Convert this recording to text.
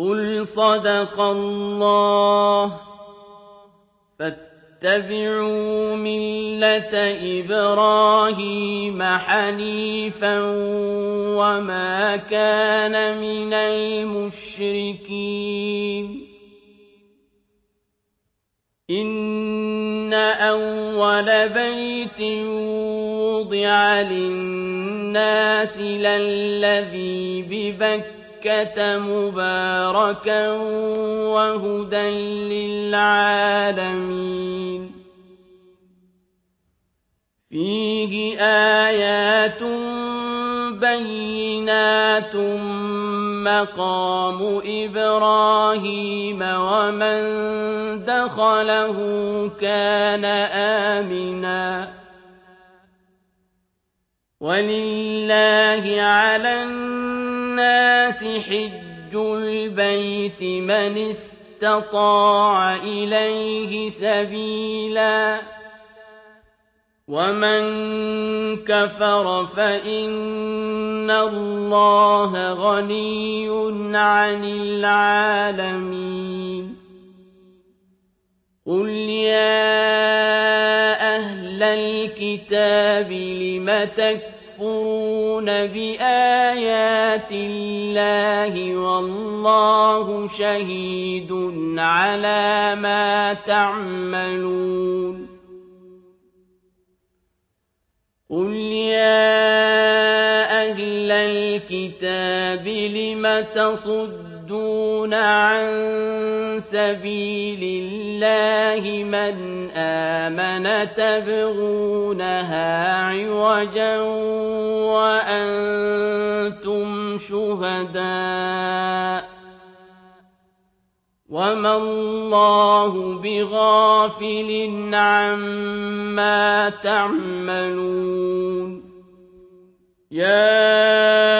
قُلْ صَدَقَ اللَّهُ ۗ فَاتَّبِعُوا مِلَّةَ إِبْرَاهِيمَ حَنِيفًا وَمَا كَانَ مِنَ الْمُشْرِكِينَ إِنَّ أَوَّلَ بَيْتٍ وُضِعَ لِلنَّاسِ لَلَّذِي بِبَكَّةَ مكة مباركا وهدى للعالمين. فيه آيات بينات مقام إبراهيم ومن دخله كان آمنا. ولله على الناس حج البيت من استطاع إليه سبيلا ومن كفر فإن الله غني عن العالمين قل يا أهل الكتاب لم تكفرون يَكْفُرُونَ بِآيَاتِ اللَّهِ وَاللَّهُ شَهِيدٌ عَلَىٰ مَا تَعْمَلُونَ. قُلْ يَا أَهْلَ الْكِتَابِ لِمَ تَصُدُّونَ عَن سَبِيلِ اللَّهِ مَنْ آمَنَ تَبْغُونَهَا عِوَجًا وَأَنتُمْ شُهَدَاءُ وَمَا اللَّهُ بِغَافِلٍ عَمَّا تَعْمَلُونَ يَا